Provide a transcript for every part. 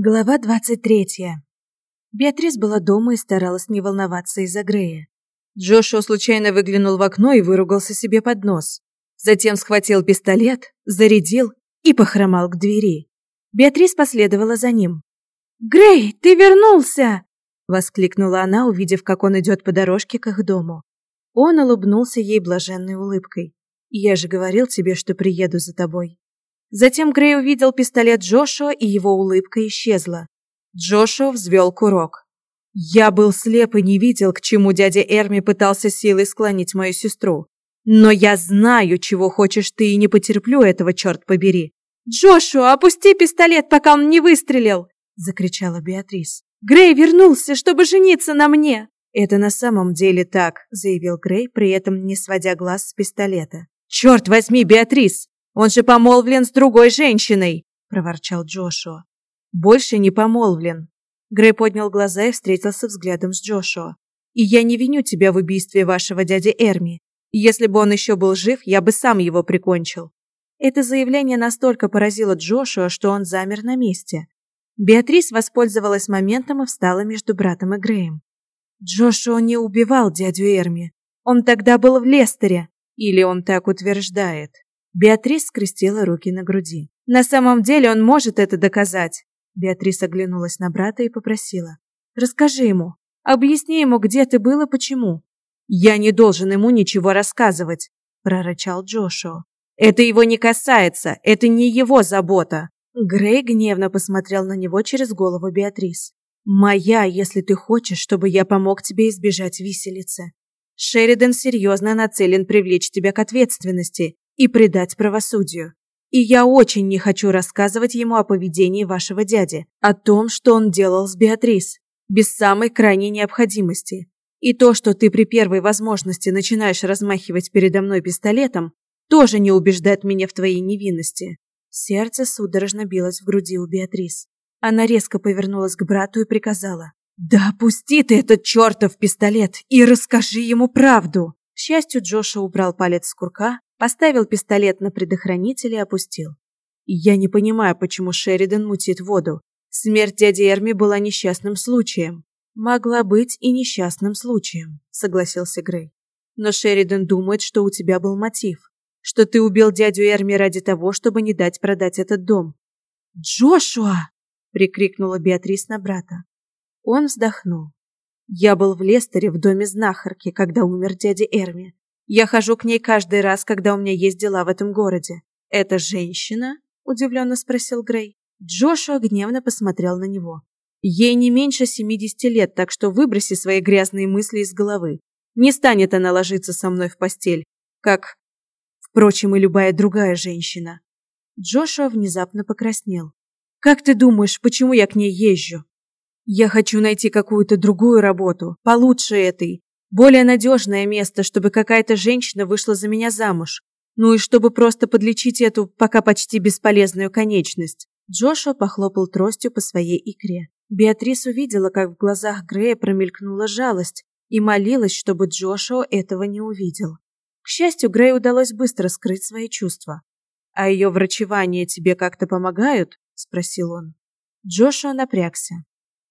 Глава 23. Беатрис была дома и старалась не волноваться из-за Грея. Джошуа случайно выглянул в окно и выругался себе под нос. Затем схватил пистолет, зарядил и похромал к двери. Беатрис последовала за ним. «Грей, ты вернулся!» – воскликнула она, увидев, как он идет по дорожке к их дому. Он улыбнулся ей блаженной улыбкой. «Я же говорил тебе, что приеду за тобой». Затем Грей увидел пистолет Джошуа, и его улыбка исчезла. Джошуа взвел курок. Я был слеп и не видел, к чему дядя Эрми пытался силой склонить мою сестру. Но я знаю, чего хочешь ты, и не потерплю этого, черт побери. «Джошуа, опусти пистолет, пока он не выстрелил!» – закричала Беатрис. «Грей вернулся, чтобы жениться на мне!» «Это на самом деле так», – заявил Грей, при этом не сводя глаз с пистолета. «Черт возьми, Беатрис! Он же помолвлен с другой женщиной!» – проворчал Джошуа. «Больше не помолвлен». Грей поднял глаза и встретился взглядом с Джошуа. «И я не виню тебя в убийстве вашего дяди Эрми. Если бы он еще был жив, я бы сам его прикончил». Это заявление настолько поразило Джошуа, что он замер на месте. Беатрис воспользовалась моментом и встала между братом и Греем. Джошуа не убивал дядю Эрми. Он тогда был в Лестере. Или он так утверждает. Беатрис скрестила руки на груди. На самом деле он может это доказать. Беатрис оглянулась на брата и попросила: "Расскажи ему, объясни ему, где ты был и почему". "Я не должен ему ничего рассказывать", прорычал Джошуа. "Это его не касается, это не его забота". Грей гневно посмотрел на него через голову Беатрис. "Моя, если ты хочешь, чтобы я помог тебе избежать виселицы. Шеридан серьезно нацелен привлечь тебя к ответственности и предать правосудию. И я очень не хочу рассказывать ему о поведении вашего дяди, о том, что он делал с Беатрис, без самой крайней необходимости. И то, что ты при первой возможности начинаешь размахивать передо мной пистолетом, тоже не убеждает меня в твоей невинности. Сердце судорожно билось в груди у Беатрис. Она резко повернулась к брату и приказала: "Да опусти ты этот чертов пистолет и расскажи ему правду". К счастью, Джоша убрал палец с курка Поставил пистолет на предохранитель и опустил. Я не понимаю, почему Шеридан мутит воду. Смерть дяди Эрми была несчастным случаем. Могла быть и несчастным случаем, согласился Грей. Но Шеридан думает, что у тебя был мотив, что ты убил дядю Эрми ради того, чтобы не дать продать этот дом. Джошуа! прикрикнула Беатрис на брата. Он вздохнул. Я был в Лестере в доме знахарки, когда умер дядя Эрми. Я хожу к ней каждый раз, когда у меня есть дела в этом городе. Это женщина? удивленно спросил Грей. Джошуа гневно посмотрел на него. Ей не меньше семидесяти лет, так что выброси свои грязные мысли из головы. Не станет она ложиться со мной в постель, как, впрочем, и любая другая женщина. Джошуа внезапно покраснел. Как ты думаешь, почему я к ней езжу? Я хочу найти какую-то другую работу, получше этой, более надежное место, чтобы какая-то женщина вышла за меня замуж. Ну и чтобы просто подлечить эту пока почти бесполезную конечность. Джошуа похлопал тростью по своей икре. Беатрис увидела, как в глазах Грея промелькнула жалость и молилась, чтобы Джошуа этого не увидел. К счастью, Грею удалось быстро скрыть свои чувства. «А ее врачевания тебе как-то помогают?» – спросил он. Джошуа напрягся.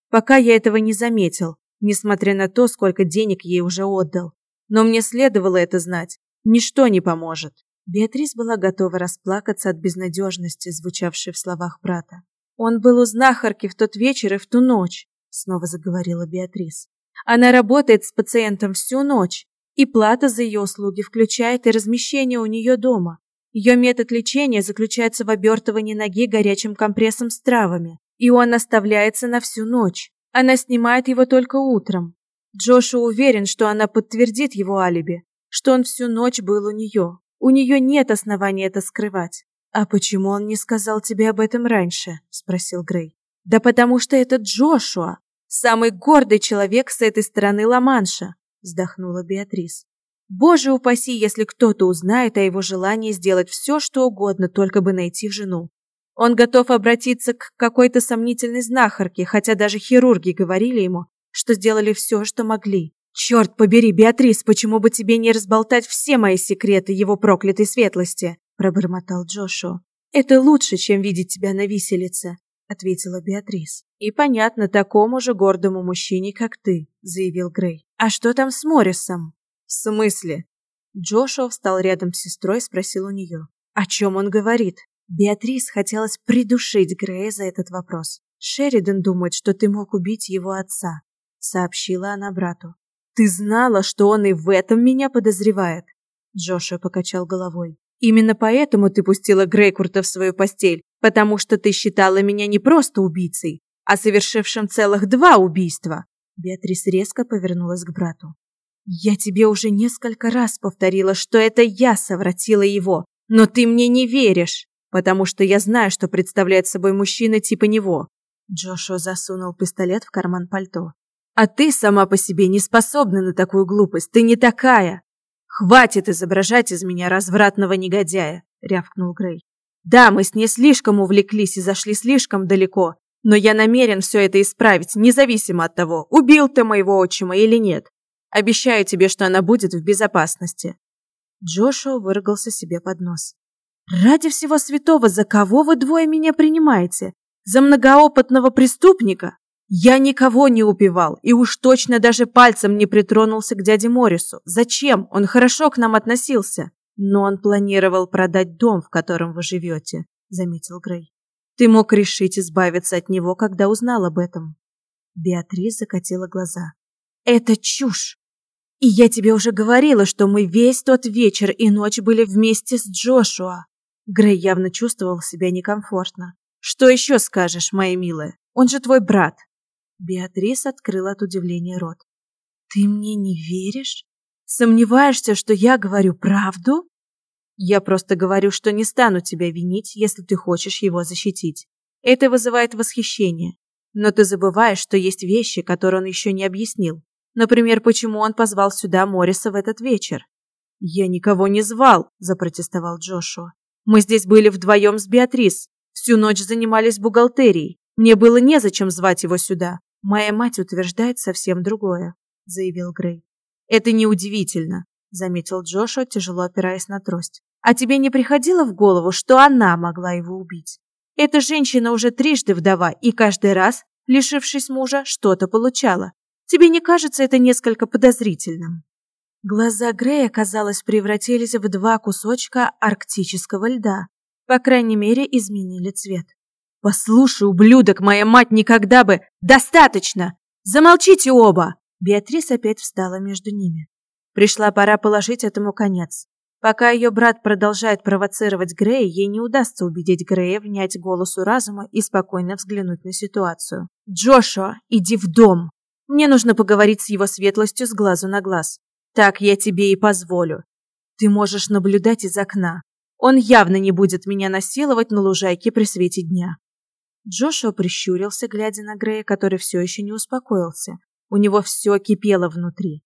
«Пока я этого не заметил, несмотря на то, сколько денег ей уже отдал. Но мне следовало это знать. Ничто не поможет. Беатрис была готова расплакаться от безнадежности, звучавшей в словах брата. Он был у знахарки в тот вечер и в ту ночь, снова заговорила Беатрис. Она работает с пациентом всю ночь, и плата за ее услуги включает и размещение у нее дома. Ее метод лечения заключается в обертывании ноги горячим компрессом с травами, и он оставляется на всю ночь. Она снимает его только утром. Джошу уверен, что она подтвердит его алиби, что он всю ночь был у нее. У нее нет оснований это скрывать. А почему он не сказал тебе об этом раньше? спросил Грей. Да потому что это Джошуа, самый гордый человек с этой стороны Ла-Манша, вздохнула Беатрис. Боже упаси, если кто-то узнает о его желании сделать все, что угодно, только бы найти жену. Он готов обратиться к какой-то сомнительной знахарке, хотя даже хирурги говорили ему, что сделали все, что могли. Черт побери, Беатрис, почему бы тебе не разболтать все мои секреты его проклятой светлости, пробормотал Джошуа. Это лучше, чем видеть тебя на виселице. ответила Беатрис. И понятно такому же гордому мужчине, как ты, заявил Грей. А что там с Моррисом? В смысле? Джошуа встал рядом с сестрой и спросил у нее. О чем он говорит? Беатрис хотелось придушить Грея за этот вопрос. Шеридан думает, что ты мог убить его отца, сообщила она брату. Ты знала, что он и в этом меня подозревает? Джошуа покачал головой. Именно поэтому ты пустила Грейкурта в свою постель, потому что ты считала меня не просто убийцей, а совершившим целых два убийства. Беатрис резко повернулась к брату. Я тебе уже несколько раз повторила, что это я совратила его, но ты мне не веришь, потому что я знаю, что представляет собой мужчина типа него. Джошуа засунул пистолет в карман пальто. А ты сама по себе не способна на такую глупость. Ты не такая. Хватит изображать из меня развратного негодяя, рявкнул Грей. Да, мы с ней слишком увлеклись и зашли слишком далеко, но я намерен все это исправить, независимо от того, убил ты моего отчима или нет. Обещаю тебе, что она будет в безопасности. Джошуа выругался себе под нос. Ради всего святого, за кого вы двое меня принимаете? За многоопытного преступника? Я никого не убивал и уж точно даже пальцем не притронулся к дяде Морису. Зачем? Он хорошо к нам относился. Но он планировал продать дом, в котором вы живете, заметил Грей. Ты мог решить избавиться от него, когда узнал об этом. Беатрис закатила глаза. Это чушь. И я тебе уже говорила, что мы весь тот вечер и ночь были вместе с Джошуа. Грей явно чувствовал себя некомфортно. Что еще скажешь, моя милая? Он же твой брат. Беатрис открыла от удивления рот. Ты мне не веришь? Сомневаешься, что я говорю правду? Я просто говорю, что не стану тебя винить, если ты хочешь его защитить. Это вызывает восхищение. Но ты забываешь, что есть вещи, которые он еще не объяснил. Например, почему он позвал сюда Морриса в этот вечер. Я никого не звал, запротестовал Джошуа. Мы здесь были вдвоем с Беатрис. Всю ночь занимались бухгалтерией. Мне было незачем звать его сюда. Моя мать утверждает совсем другое, заявил Грей. Это неудивительно, заметил Джошуа, тяжело опираясь на трость. А тебе не приходило в голову, что она могла его убить? Эта женщина уже трижды вдова и каждый раз, лишившись мужа, что-то получала. Тебе не кажется это несколько подозрительным? Глаза Грея, казалось, превратились в два кусочка арктического льда. По крайней мере, изменили цвет. «Послушай, ублюдок, моя мать никогда бы... Достаточно! Замолчите оба!» Беатрис опять встала между ними. Пришла пора положить этому конец. Пока ее брат продолжает провоцировать Грея, ей не удастся убедить Грея внять голосу разума и спокойно взглянуть на ситуацию. «Джошуа, иди в дом! Мне нужно поговорить с его светлостью с глазу на глаз. Так я тебе и позволю. Ты можешь наблюдать из окна. Он явно не будет меня насиловать на лужайке при свете дня. Джошуа прищурился, глядя на Грея, который все еще не успокоился. У него все кипело внутри.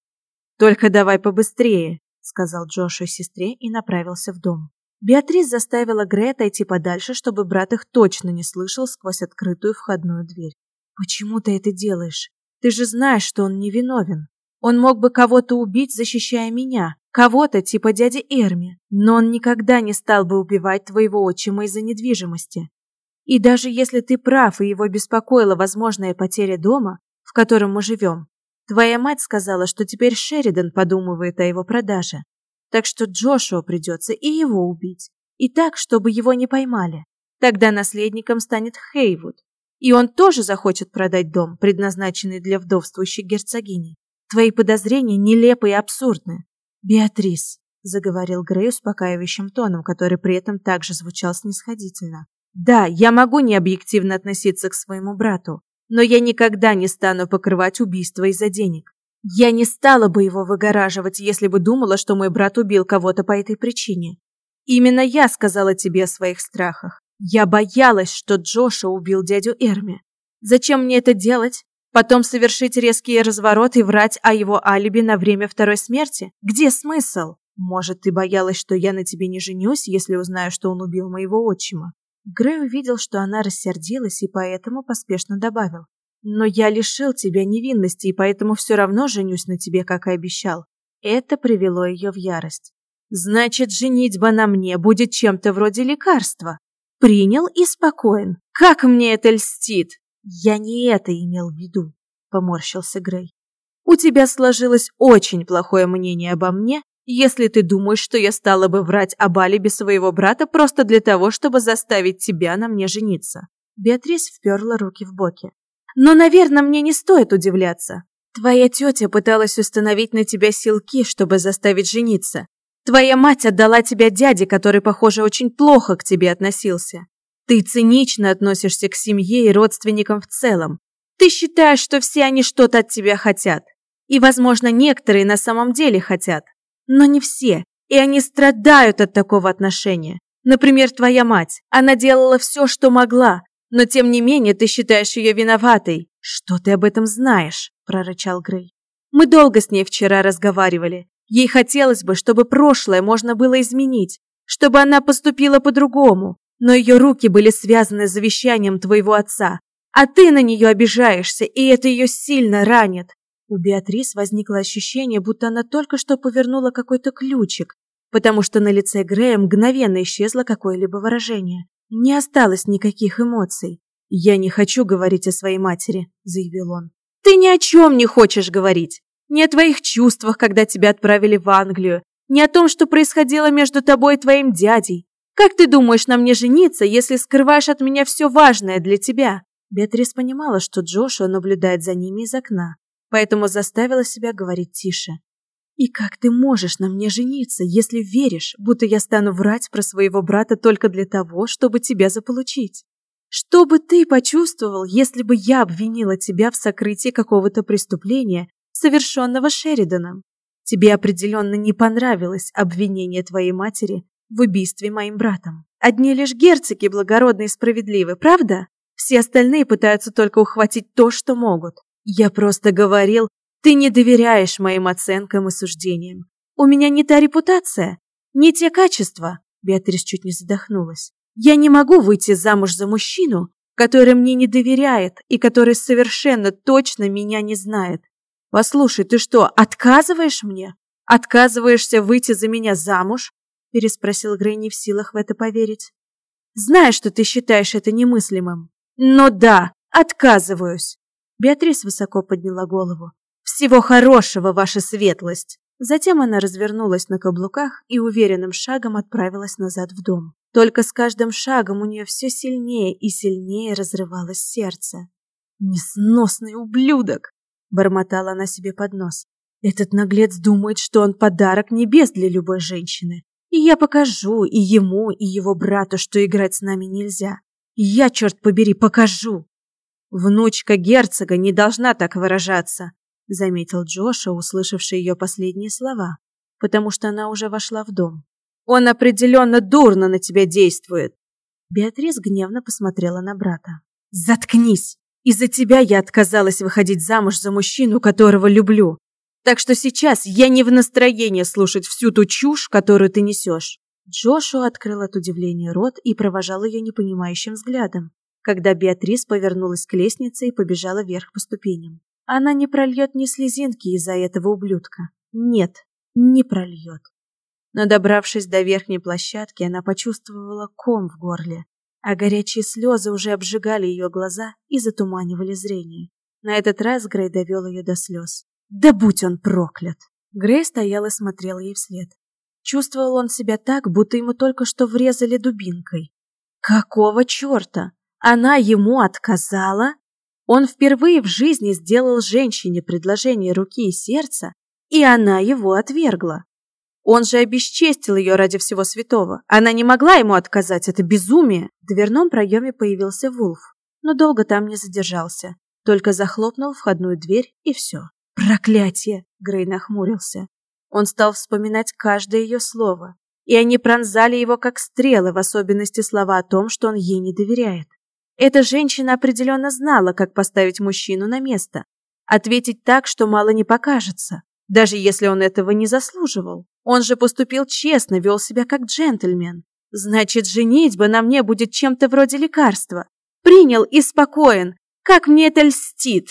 «Только давай побыстрее», — сказал Джошуа сестре и направился в дом. Беатрис заставила Грея отойти подальше, чтобы брат их точно не слышал сквозь открытую входную дверь. «Почему ты это делаешь? Ты же знаешь, что он невиновен. Он мог бы кого-то убить, защищая меня, кого-то типа дяди Эрми, но он никогда не стал бы убивать твоего отчима из-за недвижимости. И даже если ты прав и его беспокоила возможная потеря дома, в котором мы живем, твоя мать сказала, что теперь Шеридан подумывает о его продаже. Так что Джошуа придется и его убить. И так, чтобы его не поймали. Тогда наследником станет Хейвуд. И он тоже захочет продать дом, предназначенный для вдовствующей герцогини. Твои подозрения нелепы и абсурдны. Беатрис, заговорил Грей успокаивающим тоном, который при этом также звучал снисходительно. Да, я могу необъективно относиться к своему брату, но я никогда не стану покрывать убийство из-за денег. Я не стала бы его выгораживать, если бы думала, что мой брат убил кого-то по этой причине. Именно я сказала тебе о своих страхах. Я боялась, что Джоша убил дядю Эрми. Зачем мне это делать? Потом совершить резкий разворот и врать о его алиби на время второй смерти? Где смысл? Может, ты боялась, что я на тебе не женюсь, если узнаю, что он убил моего отчима? Грей увидел, что она рассердилась и поэтому поспешно добавил: "Но я лишил тебя невинности и поэтому все равно женюсь на тебе, как и обещал". Это привело ее в ярость. Значит, женитьба на мне будет чем-то вроде лекарства. Принял и спокоен. Как мне это льстит!» «Я не это имел в виду», — поморщился Грей. «У тебя сложилось очень плохое мнение обо мне, если ты думаешь, что я стала бы врать об алиби своего брата просто для того, чтобы заставить тебя на мне жениться». Беатрис вперла руки в боки. «Но, наверное, мне не стоит удивляться. Твоя тетя пыталась установить на тебя силки, чтобы заставить жениться. Твоя мать отдала тебя дяде, который, похоже, очень плохо к тебе относился. Ты цинично относишься к семье и родственникам в целом. Ты считаешь, что все они что-то от тебя хотят. И, возможно, некоторые на самом деле хотят. Но не все. И они страдают от такого отношения. Например, твоя мать. Она делала все, что могла. Но, тем не менее, ты считаешь ее виноватой. Что ты об этом знаешь? прорычал Грей. Мы долго с ней вчера разговаривали. Ей хотелось бы, чтобы прошлое можно было изменить, чтобы она поступила по-другому, но ее руки были связаны завещанием твоего отца, а ты на нее обижаешься, и это ее сильно ранит. У Беатрис возникло ощущение, будто она только что повернула какой-то ключик, потому что на лице Грея мгновенно исчезло какое-либо выражение. Не осталось никаких эмоций. «Я не хочу говорить о своей матери», — заявил он. Ты ни о чем не хочешь говорить. Ни о твоих чувствах, когда тебя отправили в Англию, ни о том, что происходило между тобой и твоим дядей. Как ты думаешь на мне жениться, если скрываешь от меня все важное для тебя?» Беатрис понимала, что Джошуа наблюдает за ними из окна, поэтому заставила себя говорить тише. «И как ты можешь на мне жениться, если веришь, будто я стану врать про своего брата только для того, чтобы тебя заполучить?» Что бы ты почувствовал, если бы я обвинила тебя в сокрытии какого-то преступления, совершенного Шериданом? Тебе определенно не понравилось обвинение твоей матери в убийстве моим братом. Одни лишь герцоги благородны и справедливы, правда? Все остальные пытаются только ухватить то, что могут. Я просто говорил, ты не доверяешь моим оценкам и суждениям. У меня не та репутация, не те качества. Беатрис чуть не задохнулась. Я не могу выйти замуж за мужчину, который мне не доверяет и который совершенно точно меня не знает. Послушай, ты что, отказываешь мне? Отказываешься выйти за меня замуж? Переспросил Грей в силах в это поверить. Знаю, что ты считаешь это немыслимым. Но да, отказываюсь. Беатрис высоко подняла голову. Всего хорошего, ваша светлость. Затем она развернулась на каблуках и уверенным шагом отправилась назад в дом. Только с каждым шагом у нее все сильнее и сильнее разрывалось сердце. «Несносный ублюдок!» – бормотала она себе под нос. «Этот наглец думает, что он подарок небес для любой женщины. И я покажу и ему, и его брату, что играть с нами нельзя. Я, черт побери, покажу!» «Внучка герцога не должна так выражаться», заметил Джоша, услышавший ее последние слова, потому что она уже вошла в дом. Он определенно дурно на тебя действует. Беатрис гневно посмотрела на брата. Заткнись. Из-за тебя я отказалась выходить замуж за мужчину, которого люблю. Так что сейчас я не в настроении слушать всю ту чушь, которую ты несешь. Джошуа открыл от удивления рот и провожал ее непонимающим взглядом, когда Беатрис повернулась к лестнице и побежала вверх по ступеням. Она не прольет ни слезинки из-за этого ублюдка. Нет, не прольет. Но добравшись до верхней площадки, она почувствовала ком в горле, а горячие слезы уже обжигали ее глаза и затуманивали зрение. На этот раз Грей довел ее до слез. Да будь он проклят! Грей стоял и смотрел ей вслед. Чувствовал он себя так, будто ему только что врезали дубинкой. Какого черта? Она ему отказала? Он впервые в жизни сделал женщине предложение руки и сердца, и она его отвергла. Он же обесчестил ее ради всего святого. Она не могла ему отказать, это безумие. В дверном проеме появился Вулф, но долго там не задержался. Только захлопнул входную дверь и все. Проклятие! Грей нахмурился. Он стал вспоминать каждое ее слово, и они пронзали его как стрелы, в особенности слова о том, что он ей не доверяет. Эта женщина определенно знала, как поставить мужчину на место, ответить так, что мало не покажется, даже если он этого не заслуживал. Он же поступил честно, вел себя как джентльмен. Значит, женитьба на мне будет чем-то вроде лекарства. Принял и спокоен. Как мне это льстит.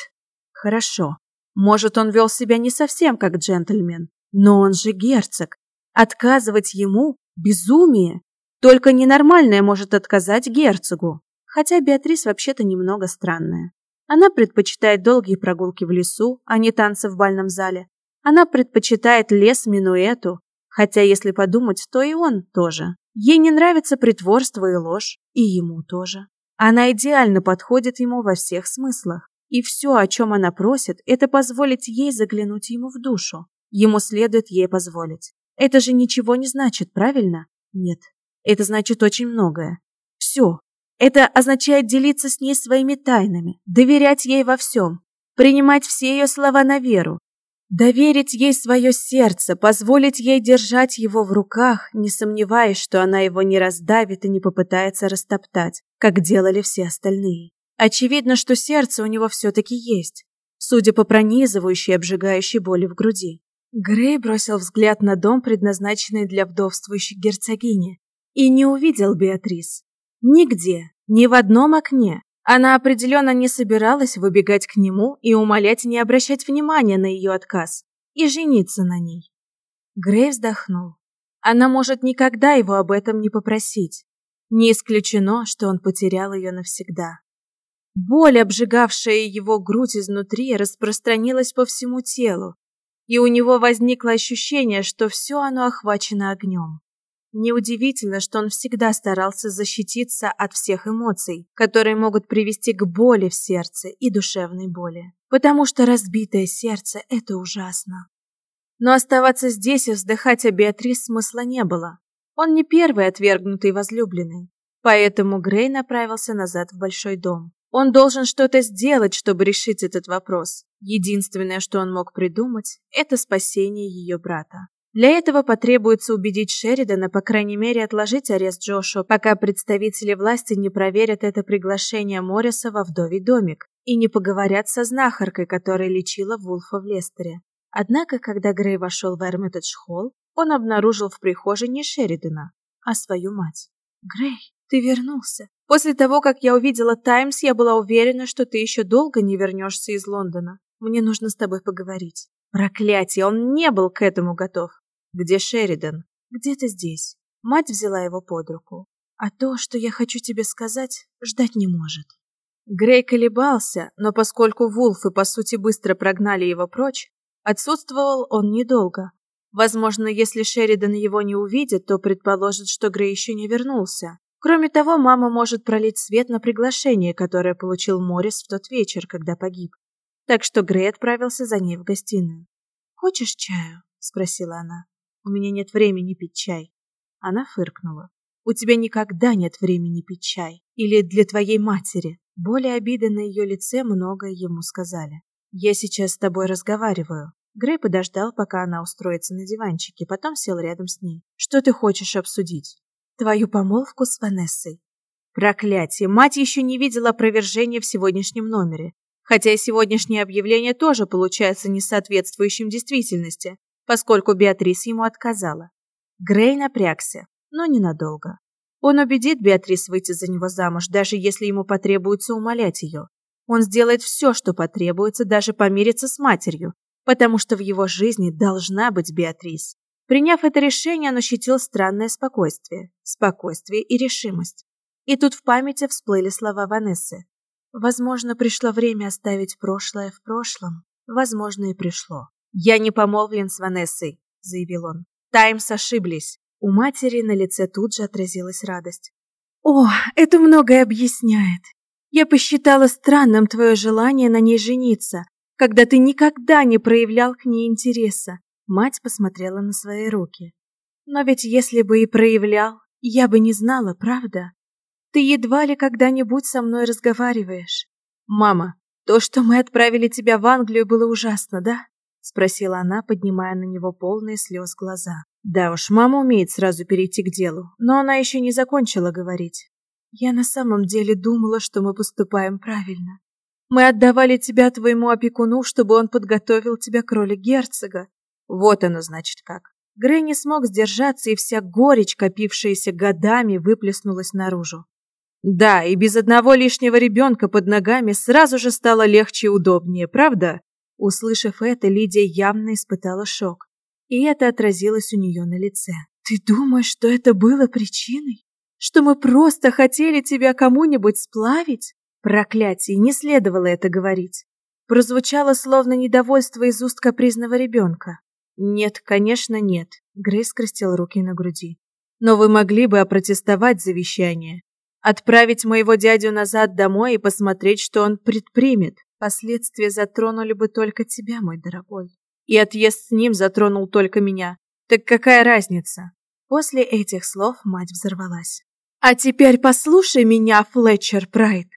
Хорошо. Может, он вел себя не совсем как джентльмен, но он же герцог. Отказывать ему – безумие. Только ненормальное может отказать герцогу. Хотя Беатрис вообще-то немного странная. Она предпочитает долгие прогулки в лесу, а не танцы в бальном зале. Она предпочитает лес минуэту, хотя если подумать, то и он тоже. Ей не нравится притворство и ложь, и ему тоже. Она идеально подходит ему во всех смыслах. И все, о чем она просит, это позволить ей заглянуть ему в душу. Ему следует ей позволить. Это же ничего не значит, правильно? Нет. Это значит очень многое. Все. Это означает делиться с ней своими тайнами, доверять ей во всем, принимать все ее слова на веру, доверить ей свое сердце, позволить ей держать его в руках, не сомневаясь, что она его не раздавит и не попытается растоптать, как делали все остальные. Очевидно, что сердце у него все-таки есть, судя по пронизывающей обжигающей боли в груди. Грей бросил взгляд на дом, предназначенный для вдовствующей герцогини, и не увидел Беатрис. Нигде, ни в одном окне. Она определенно не собиралась выбегать к нему и умолять не обращать внимания на ее отказ и жениться на ней. Грей вздохнул. Она может никогда его об этом не попросить. Не исключено, что он потерял ее навсегда. Боль, обжигавшая его грудь изнутри, распространилась по всему телу, и у него возникло ощущение, что все оно охвачено огнем. Неудивительно, что он всегда старался защититься от всех эмоций, которые могут привести к боли в сердце и душевной боли. Потому что разбитое сердце – это ужасно. Но оставаться здесь и вздыхать о Беатрис смысла не было. Он не первый отвергнутый возлюбленный. Поэтому Грей направился назад в большой дом. Он должен что-то сделать, чтобы решить этот вопрос. Единственное, что он мог придумать, это спасение ее брата. Для этого потребуется убедить Шеридана, по крайней мере, отложить арест Джошуа, пока представители власти не проверят это приглашение Морриса во вдовий домик и не поговорят со знахаркой, которая лечила Вулфа в Лестере. Однако, когда Грей вошел в Эрмитедж-холл, он обнаружил в прихожей не Шеридана, а свою мать. «Грей, ты вернулся. После того, как я увидела Таймс, я была уверена, что ты еще долго не вернешься из Лондона. Мне нужно с тобой поговорить. Проклятие, он не был к этому готов. Где Шеридан? Где-то здесь. Мать взяла его под руку. А то, что я хочу тебе сказать, ждать не может. Грей колебался, но поскольку Вулфы по сути быстро прогнали его прочь, отсутствовал он недолго. Возможно, если Шеридан его не увидит, то предположит, что Грей еще не вернулся. Кроме того, мама может пролить свет на приглашение, которое получил Моррис в тот вечер, когда погиб так что Грей отправился за ней в гостиную. «Хочешь чаю?» – спросила она. «У меня нет времени пить чай». Она фыркнула. «У тебя никогда нет времени пить чай. Или для твоей матери». Более обиды на ее лице многое ему сказали. «Я сейчас с тобой разговариваю». Грей подождал, пока она устроится на диванчике, потом сел рядом с ней. «Что ты хочешь обсудить?» «Твою помолвку с Ванессой». Проклятие! Мать еще не видела опровержения в сегодняшнем номере. Хотя и сегодняшнее объявление тоже получается несоответствующим действительности, поскольку Беатрис ему отказала. Грей напрягся, но ненадолго. Он убедит Беатрис выйти за него замуж, даже если ему потребуется умолять ее. Он сделает все, что потребуется, даже помириться с матерью, потому что в его жизни должна быть Беатрис. Приняв это решение, он ощутил странное спокойствие, спокойствие и решимость. И тут в памяти всплыли слова Ванессы. Возможно, пришло время оставить прошлое в прошлом. Возможно, и пришло. «Я не помолвлен с Ванессой», — заявил он. «Таймс ошиблись». У матери на лице тут же отразилась радость. «О, это многое объясняет. Я посчитала странным твое желание на ней жениться, когда ты никогда не проявлял к ней интереса». Мать посмотрела на свои руки. «Но ведь если бы и проявлял, я бы не знала, правда? Ты едва ли когда-нибудь со мной разговариваешь. Мама, то, что мы отправили тебя в Англию, было ужасно, да? спросила она, поднимая на него полные слез глаза. Да уж, мама умеет сразу перейти к делу, но она еще не закончила говорить. Я на самом деле думала, что мы поступаем правильно. Мы отдавали тебя твоему опекуну, чтобы он подготовил тебя к роли герцога. Вот оно, значит, как. Грей не смог сдержаться, и вся горечь, копившаяся годами, выплеснулась наружу. Да, и без одного лишнего ребенка под ногами сразу же стало легче и удобнее, правда? Услышав это, Лидия явно испытала шок. И это отразилось у нее на лице. Ты думаешь, что это было причиной? Что мы просто хотели тебя кому-нибудь сплавить? Проклятие, не следовало это говорить. Прозвучало словно недовольство из уст капризного ребенка. Нет, конечно, нет. Грейс скрестил руки на груди. Но вы могли бы опротестовать завещание. Отправить моего дядю назад домой и посмотреть, что он предпримет. Последствия затронули бы только тебя, мой дорогой. И отъезд с ним затронул только меня. Так какая разница? После этих слов мать взорвалась. А теперь послушай меня, Флетчер Прайд.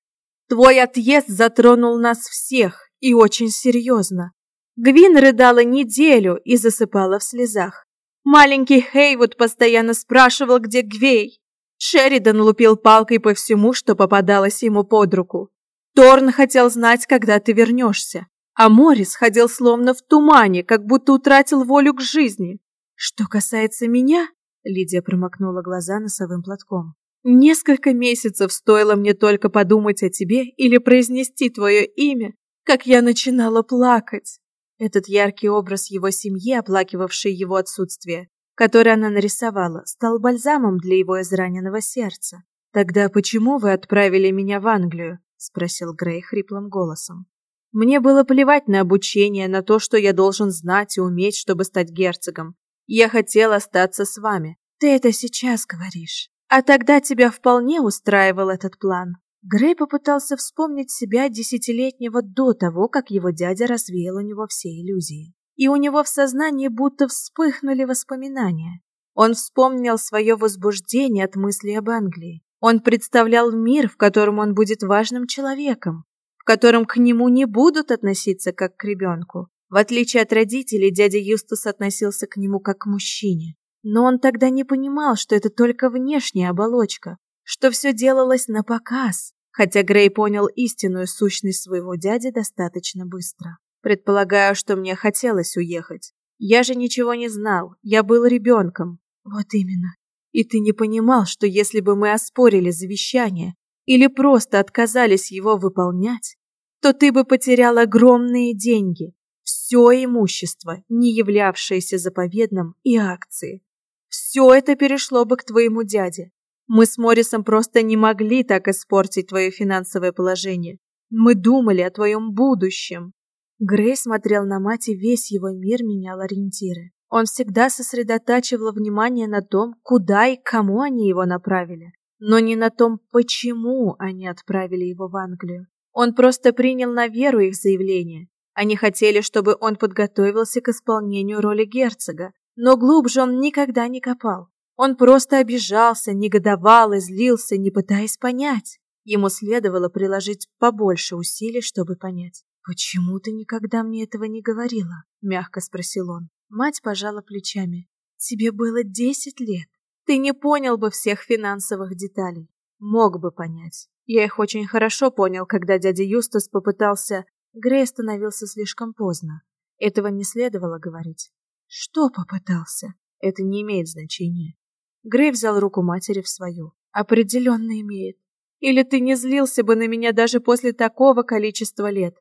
Твой отъезд затронул нас всех, и очень серьезно. Гвин рыдала неделю и засыпала в слезах. Маленький Хейвуд постоянно спрашивал, где Гвей. Шеридан лупил палкой по всему, что попадалось ему под руку. Торн хотел знать, когда ты вернешься. А Морис ходил словно в тумане, как будто утратил волю к жизни. Что касается меня, Лидия промокнула глаза носовым платком. Несколько месяцев стоило мне только подумать о тебе или произнести твое имя, как я начинала плакать. Этот яркий образ его семьи, оплакивавший его отсутствие, который она нарисовала, стал бальзамом для его израненного сердца. «Тогда почему вы отправили меня в Англию?» – спросил Грей хриплым голосом. «Мне было плевать на обучение, на то, что я должен знать и уметь, чтобы стать герцогом. Я хотел остаться с вами. Ты это сейчас говоришь. А тогда тебя вполне устраивал этот план». Грей попытался вспомнить себя десятилетнего до того, как его дядя развеял у него все иллюзии и у него в сознании будто вспыхнули воспоминания. Он вспомнил свое возбуждение от мысли об Англии. Он представлял мир, в котором он будет важным человеком, в котором к нему не будут относиться как к ребенку. В отличие от родителей, дядя Юстус относился к нему как к мужчине. Но он тогда не понимал, что это только внешняя оболочка, что все делалось на показ, хотя Грей понял истинную сущность своего дяди достаточно быстро. Предполагаю, что мне хотелось уехать. Я же ничего не знал, я был ребенком. Вот именно. И ты не понимал, что если бы мы оспорили завещание или просто отказались его выполнять, то ты бы потерял огромные деньги, все имущество, не являвшееся заповедным, и акции. Все это перешло бы к твоему дяде. Мы с Моррисом просто не могли так испортить твое финансовое положение. Мы думали о твоем будущем. Грей смотрел на мать, и весь его мир менял ориентиры. Он всегда сосредотачивал внимание на том, куда и кому они его направили, но не на том, почему они отправили его в Англию. Он просто принял на веру их заявление. Они хотели, чтобы он подготовился к исполнению роли герцога, но глубже он никогда не копал. Он просто обижался, негодовал и злился, не пытаясь понять. Ему следовало приложить побольше усилий, чтобы понять. «Почему ты никогда мне этого не говорила?» — мягко спросил он. Мать пожала плечами. «Тебе было десять лет. Ты не понял бы всех финансовых деталей. Мог бы понять. Я их очень хорошо понял, когда дядя Юстас попытался... Грей остановился слишком поздно. Этого не следовало говорить. Что попытался? Это не имеет значения. Грей взял руку матери в свою. Определенно имеет. Или ты не злился бы на меня даже после такого количества лет?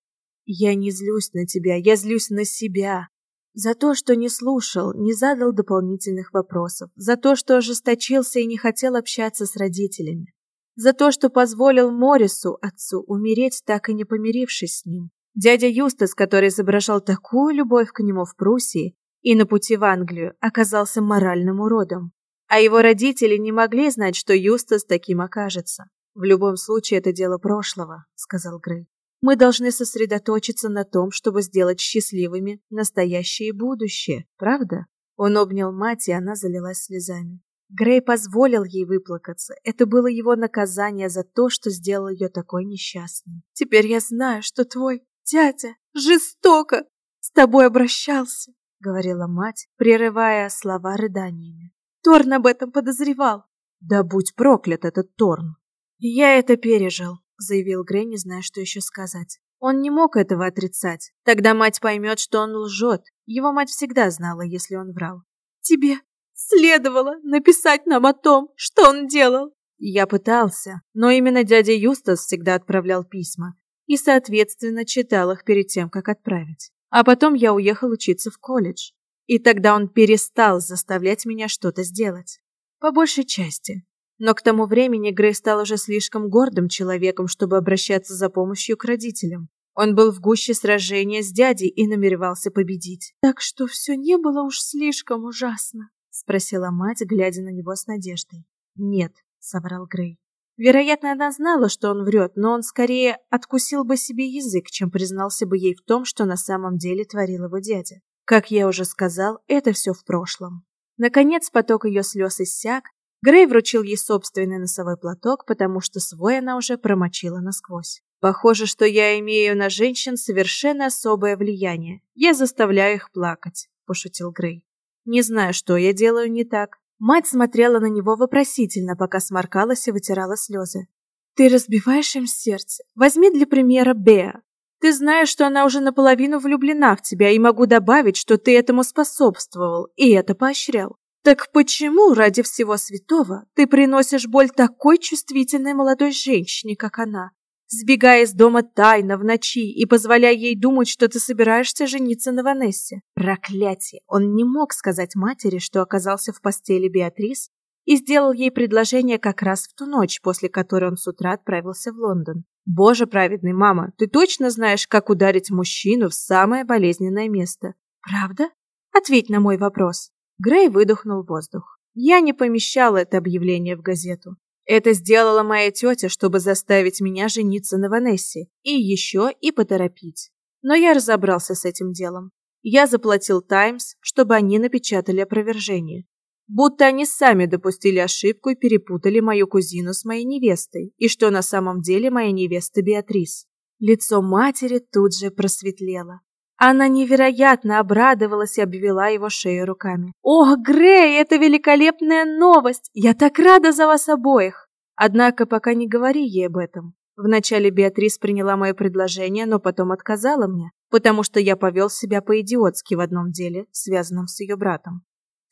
Я не злюсь на тебя, я злюсь на себя. За то, что не слушал, не задал дополнительных вопросов, за то, что ожесточился и не хотел общаться с родителями, за то, что позволил Морису, отцу, умереть, так и не помирившись с ним. Дядя Юстас, который изображал такую любовь к нему в Пруссии и на пути в Англию, оказался моральным уродом. А его родители не могли знать, что Юстас таким окажется. В любом случае, это дело прошлого, сказал Грей. Мы должны сосредоточиться на том, чтобы сделать счастливыми настоящее и будущее, правда? Он обнял мать, и она залилась слезами. Грей позволил ей выплакаться. Это было его наказание за то, что сделал ее такой несчастной. Теперь я знаю, что твой дядя жестоко с тобой обращался, говорила мать, прерывая слова рыданиями. Торн об этом подозревал. Да будь проклят этот Торн. Я это пережил заявил Грей, не зная, что еще сказать. Он не мог этого отрицать. Тогда мать поймет, что он лжет. Его мать всегда знала, если он врал. «Тебе следовало написать нам о том, что он делал!» Я пытался, но именно дядя Юстас всегда отправлял письма и, соответственно, читал их перед тем, как отправить. А потом я уехал учиться в колледж. И тогда он перестал заставлять меня что-то сделать. По большей части. Но к тому времени Грей стал уже слишком гордым человеком, чтобы обращаться за помощью к родителям. Он был в гуще сражения с дядей и намеревался победить. Так что все не было уж слишком ужасно, спросила мать, глядя на него с надеждой. Нет, соврал Грей. Вероятно, она знала, что он врет, но он скорее откусил бы себе язык, чем признался бы ей в том, что на самом деле творил его дядя. Как я уже сказал, это все в прошлом. Наконец поток ее слез иссяк. Грей вручил ей собственный носовой платок, потому что свой она уже промочила насквозь. Похоже, что я имею на женщин совершенно особое влияние. Я заставляю их плакать, пошутил Грей. Не знаю, что я делаю не так. Мать смотрела на него вопросительно, пока сморкалась и вытирала слезы. Ты разбиваешь им сердце. Возьми для примера Беа. Ты знаешь, что она уже наполовину влюблена в тебя, и могу добавить, что ты этому способствовал и это поощрял. Так почему ради всего святого ты приносишь боль такой чувствительной молодой женщине, как она? сбегая из дома тайно в ночи и позволяя ей думать, что ты собираешься жениться на Ванессе. Проклятие! Он не мог сказать матери, что оказался в постели Беатрис и сделал ей предложение как раз в ту ночь, после которой он с утра отправился в Лондон. Боже праведный, мама, ты точно знаешь, как ударить мужчину в самое болезненное место. Правда? Ответь на мой вопрос. Грей выдохнул воздух. Я не помещал это объявление в газету. Это сделала моя тетя, чтобы заставить меня жениться на Ванессе, и еще и поторопить. Но я разобрался с этим делом. Я заплатил Таймс, чтобы они напечатали опровержение. Будто они сами допустили ошибку и перепутали мою кузину с моей невестой, и что на самом деле моя невеста Беатрис. Лицо матери тут же просветлело. Она невероятно обрадовалась и обвела его шею руками. «Ох, Грей, это великолепная новость! Я так рада за вас обоих!» Однако пока не говори ей об этом. Вначале Беатрис приняла мое предложение, но потом отказала мне, потому что я повел себя по-идиотски в одном деле, связанном с ее братом.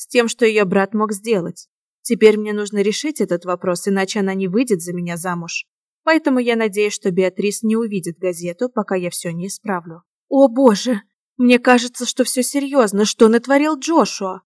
С тем, что ее брат мог сделать. Теперь мне нужно решить этот вопрос, иначе она не выйдет за меня замуж. Поэтому я надеюсь, что Беатрис не увидит газету, пока я все не исправлю. О, боже, мне кажется, что все серьезно, что натворил Джошуа.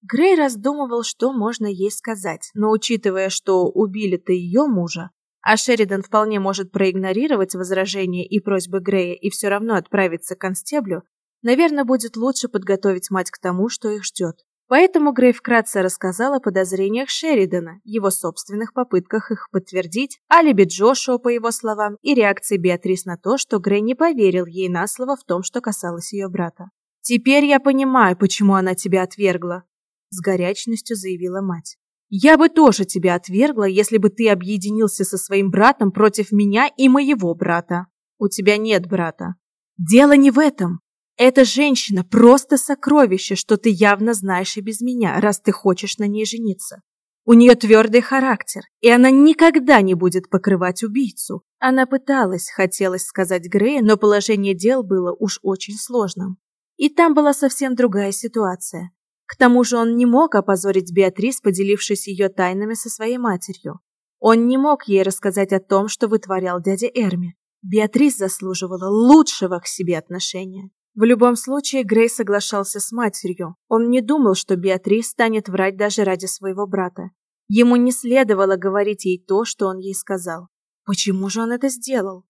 Грей раздумывал, что можно ей сказать, но учитывая, что убили-то ее мужа, а Шеридан вполне может проигнорировать возражения и просьбы Грея и все равно отправиться к констеблю, наверное, будет лучше подготовить мать к тому, что их ждет. Поэтому Грей вкратце рассказал о подозрениях Шеридана, его собственных попытках их подтвердить, алиби Джошуа, по его словам, и реакции Беатрис на то, что Грей не поверил ей на слово в том, что касалось ее брата. «Теперь я понимаю, почему она тебя отвергла», — с горячностью заявила мать. «Я бы тоже тебя отвергла, если бы ты объединился со своим братом против меня и моего брата. У тебя нет брата. Дело не в этом. Эта женщина просто сокровище, что ты явно знаешь и без меня, раз ты хочешь на ней жениться. У нее твердый характер, и она никогда не будет покрывать убийцу. Она пыталась, хотелось сказать Грея, но положение дел было уж очень сложным. И там была совсем другая ситуация. К тому же он не мог опозорить Беатрис, поделившись ее тайнами со своей матерью. Он не мог ей рассказать о том, что вытворял дядя Эрми. Беатрис заслуживала лучшего к себе отношения. В любом случае, Грей соглашался с матерью. Он не думал, что Беатрис станет врать даже ради своего брата. Ему не следовало говорить ей то, что он ей сказал. Почему же он это сделал?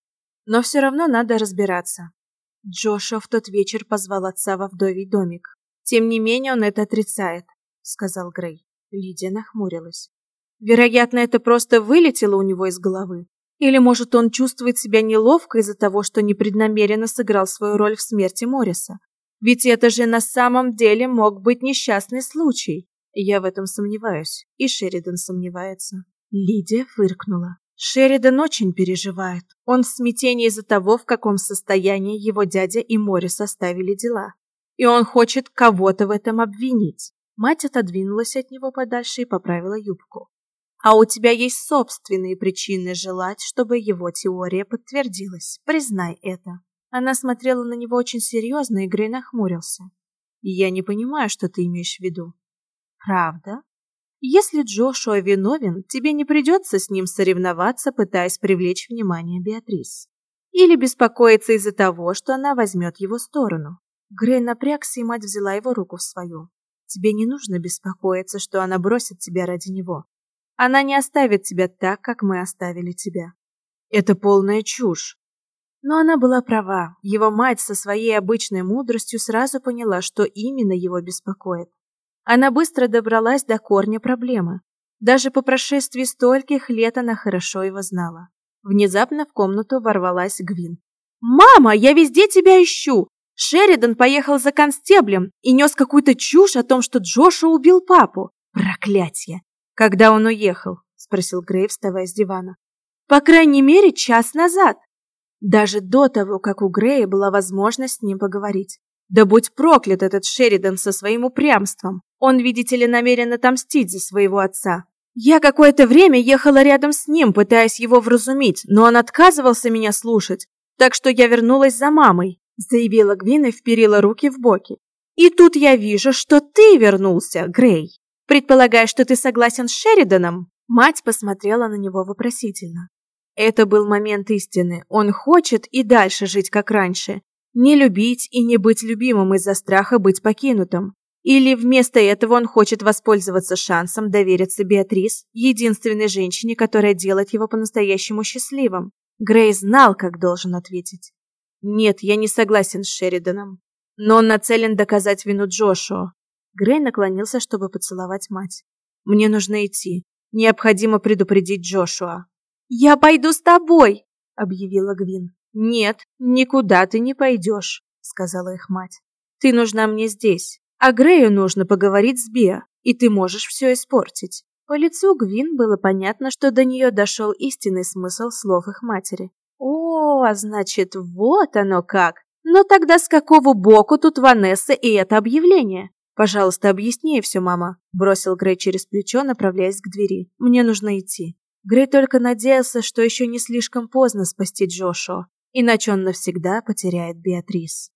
Но все равно надо разбираться. Джошуа в тот вечер позвал отца во вдовий домик. Тем не менее, он это отрицает, сказал Грей. Лидия нахмурилась. Вероятно, это просто вылетело у него из головы. Или, может, он чувствует себя неловко из-за того, что непреднамеренно сыграл свою роль в смерти Морриса. Ведь это же на самом деле мог быть несчастный случай. Я в этом сомневаюсь, и Шеридан сомневается. Лидия фыркнула. Шеридан очень переживает. Он в смятении из-за того, в каком состоянии его дядя и Моррис оставили дела. И он хочет кого-то в этом обвинить. Мать отодвинулась от него подальше и поправила юбку а у тебя есть собственные причины желать, чтобы его теория подтвердилась. Признай это. Она смотрела на него очень серьезно, и Грей нахмурился. Я не понимаю, что ты имеешь в виду. Правда? Если Джошуа виновен, тебе не придется с ним соревноваться, пытаясь привлечь внимание Беатрис. Или беспокоиться из-за того, что она возьмет его сторону. Грей напрягся, и мать взяла его руку в свою. Тебе не нужно беспокоиться, что она бросит тебя ради него. Она не оставит тебя так, как мы оставили тебя. Это полная чушь. Но она была права. Его мать со своей обычной мудростью сразу поняла, что именно его беспокоит. Она быстро добралась до корня проблемы. Даже по прошествии стольких лет она хорошо его знала. Внезапно в комнату ворвалась Гвин. «Мама, я везде тебя ищу! Шеридан поехал за констеблем и нес какую-то чушь о том, что Джоша убил папу. Проклятье! Когда он уехал? Спросил Грей, вставая с дивана. По крайней мере, час назад. Даже до того, как у Грея была возможность с ним поговорить. Да будь проклят этот Шеридан со своим упрямством. Он, видите ли, намерен отомстить за своего отца. Я какое-то время ехала рядом с ним, пытаясь его вразумить, но он отказывался меня слушать. Так что я вернулась за мамой заявила Гвин и вперила руки в боки. И тут я вижу, что ты вернулся, Грей. Предполагаю, что ты согласен с Шериданом? Мать посмотрела на него вопросительно. Это был момент истины. Он хочет и дальше жить как раньше, не любить и не быть любимым из-за страха быть покинутым. Или вместо этого он хочет воспользоваться шансом довериться Беатрис, единственной женщине, которая делает его по-настоящему счастливым. Грей знал, как должен ответить. Нет, я не согласен с Шериданом. Но он нацелен доказать вину Джошуа. Грей наклонился, чтобы поцеловать мать. Мне нужно идти. Необходимо предупредить Джошуа. Я пойду с тобой, объявила Гвин. Нет, никуда ты не пойдешь, сказала их мать. Ты нужна мне здесь. А Грею нужно поговорить с Беа, и ты можешь все испортить. По лицу Гвин было понятно, что до нее дошел истинный смысл слов их матери. О, а значит, вот оно как. Но тогда с какого боку тут Ванесса и это объявление? Пожалуйста, объясни все, мама, бросил Грей через плечо, направляясь к двери. Мне нужно идти. Грей только надеялся, что еще не слишком поздно спасти Джошуа, иначе он навсегда потеряет Беатрис.